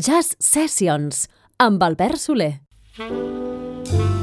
Jazz Sessions amb Albert Soler. how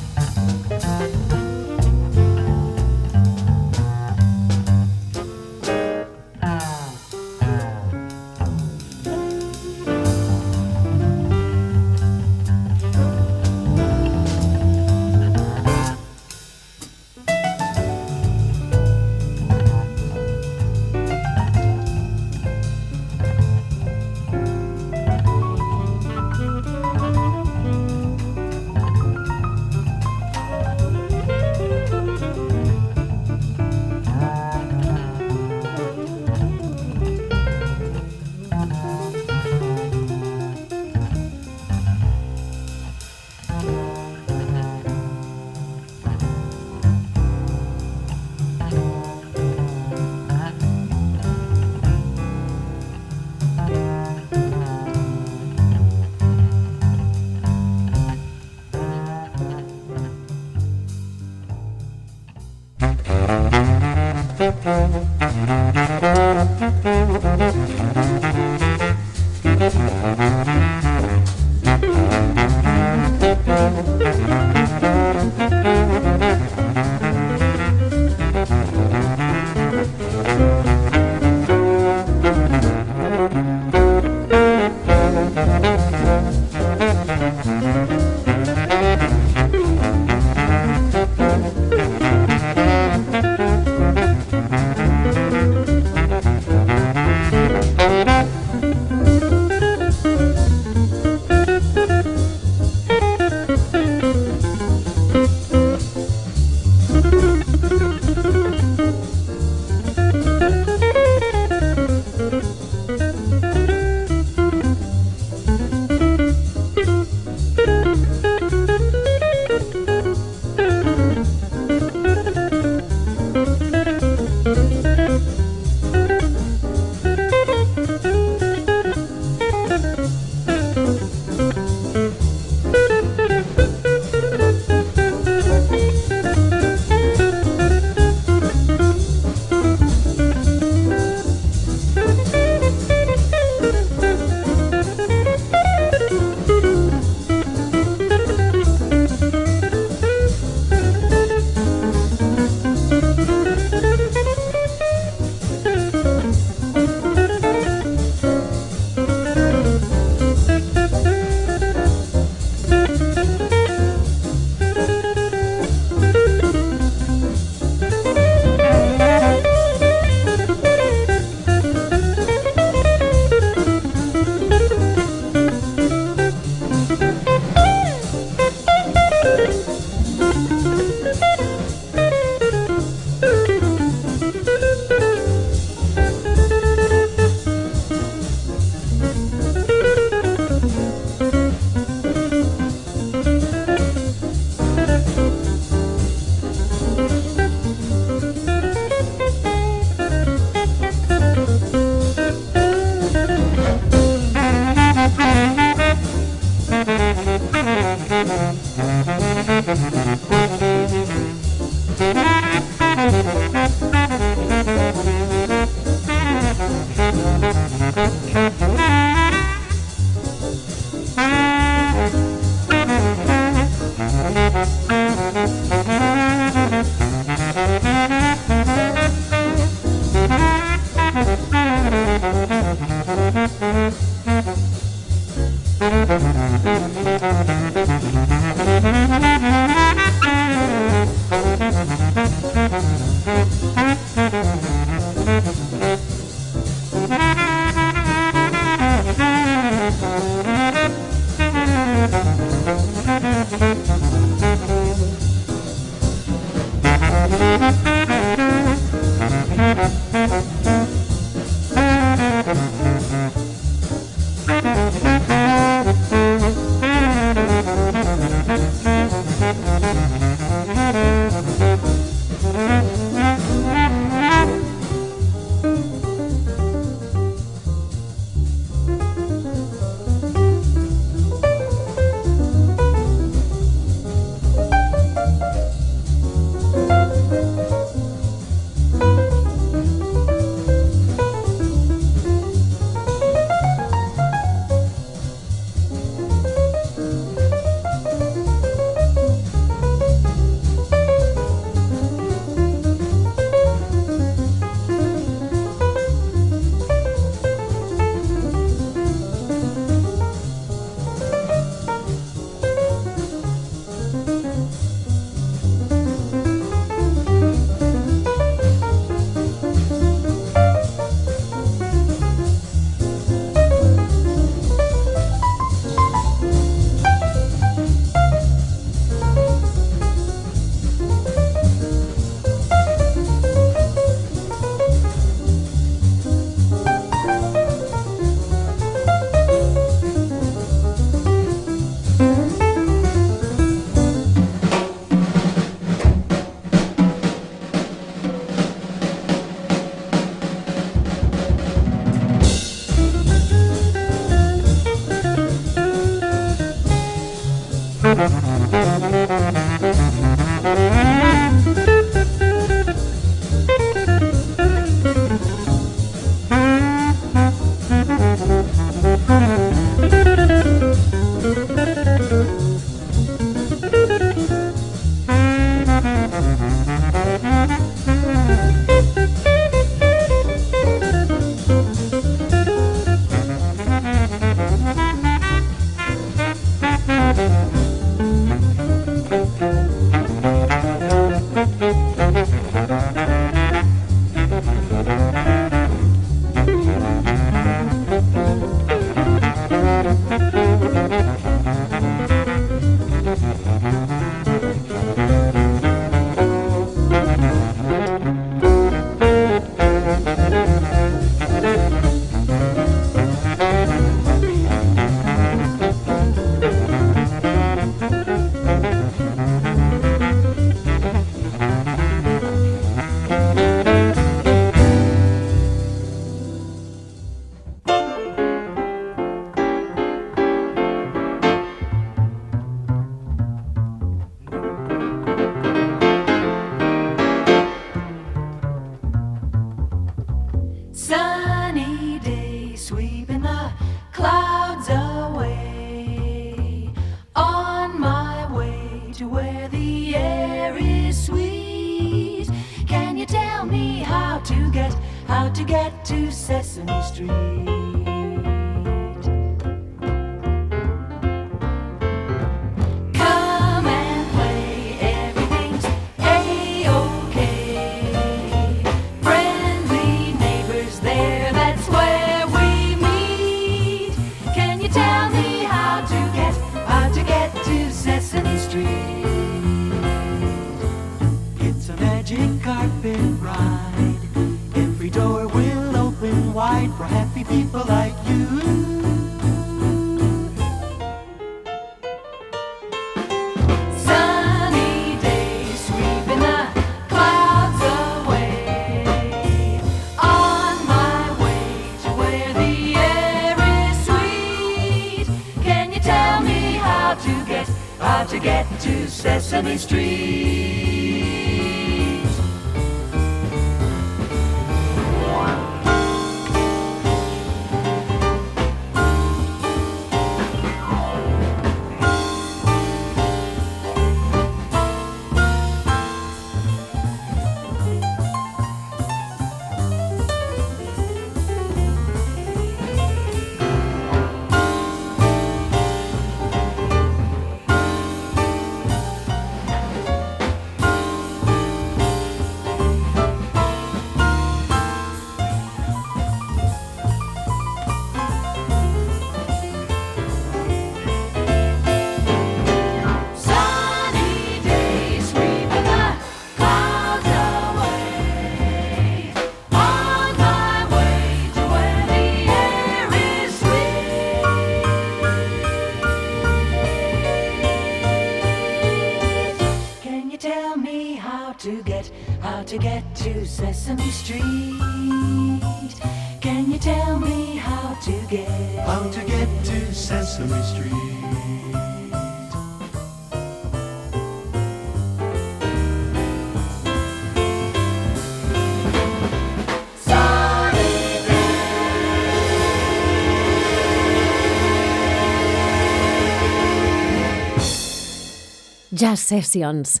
Sessions.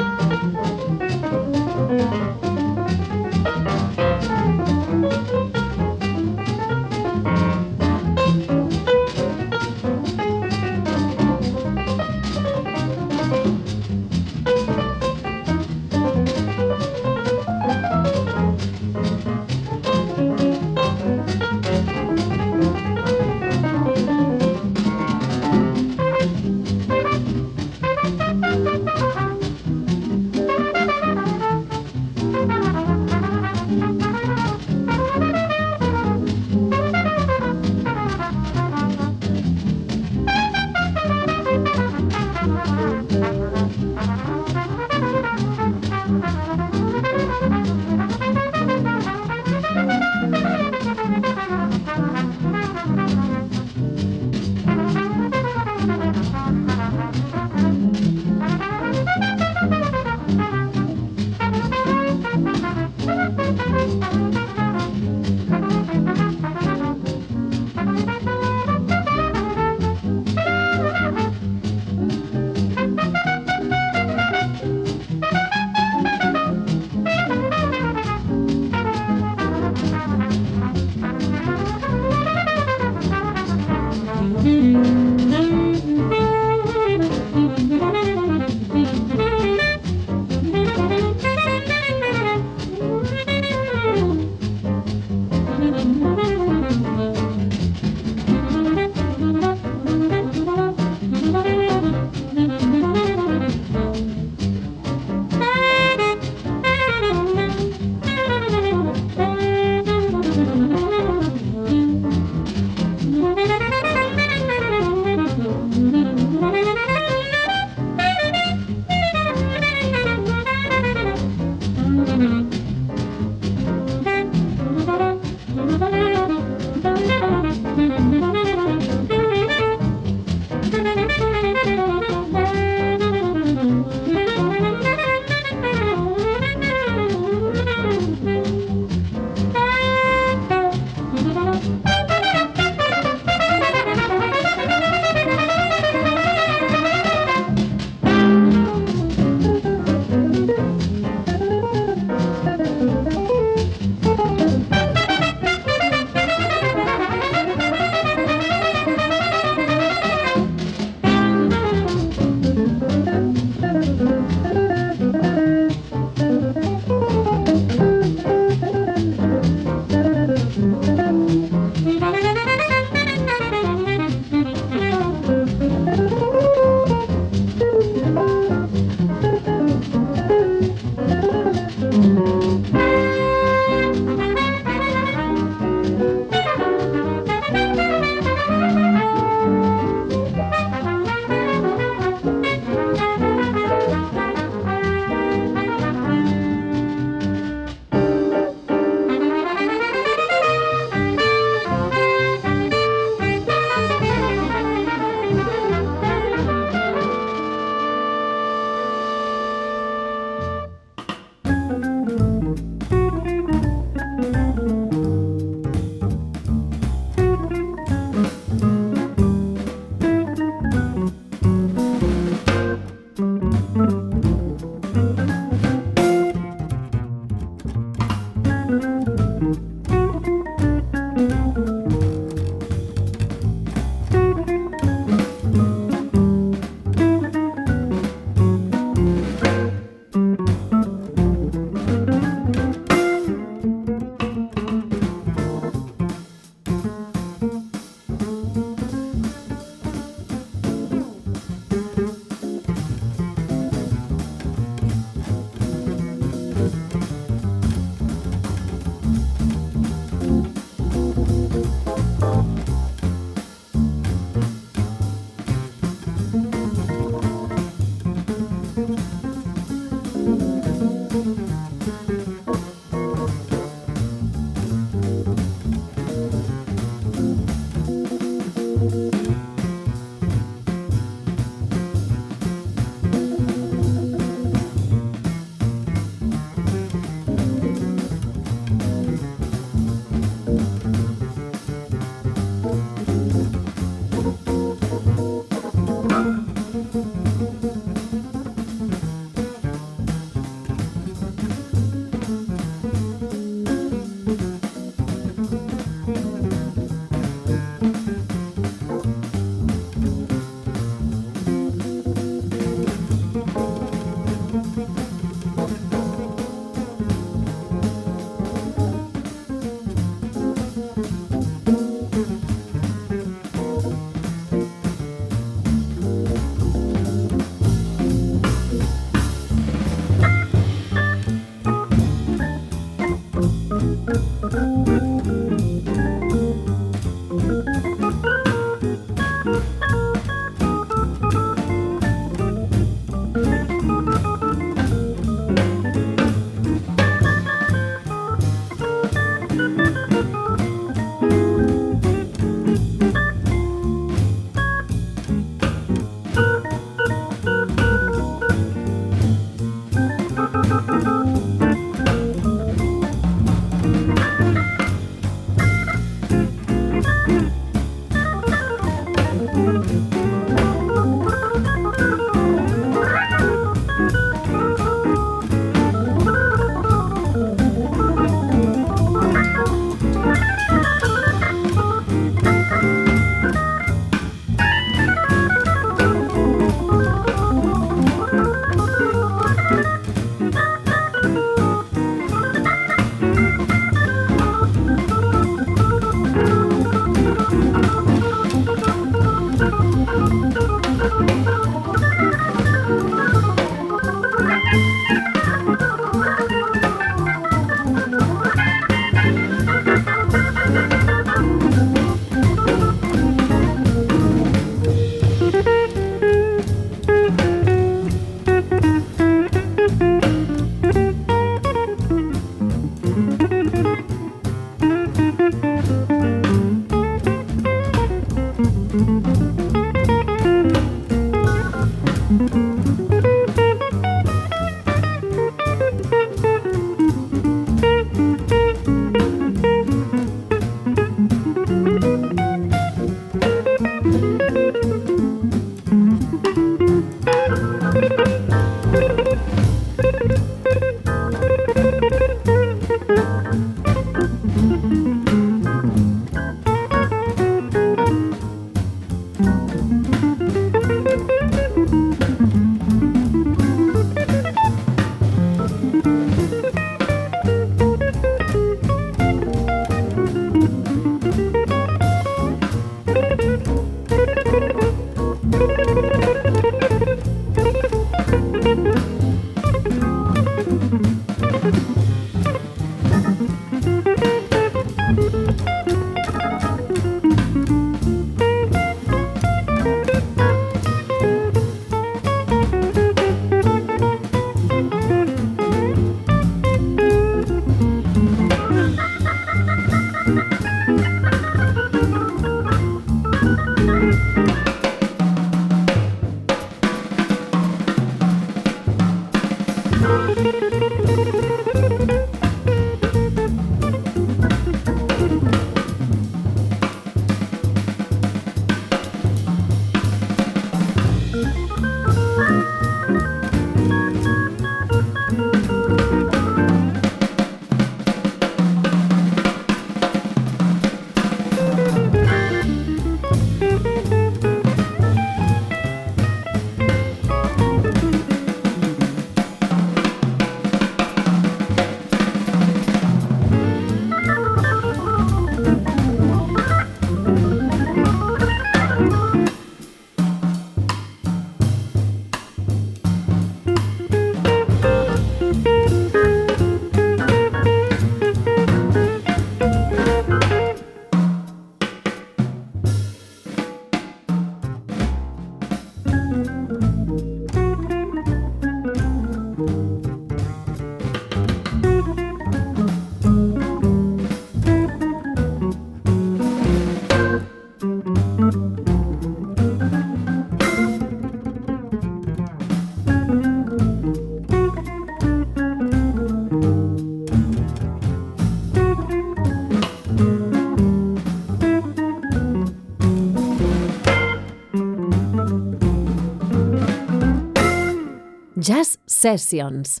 Sessions.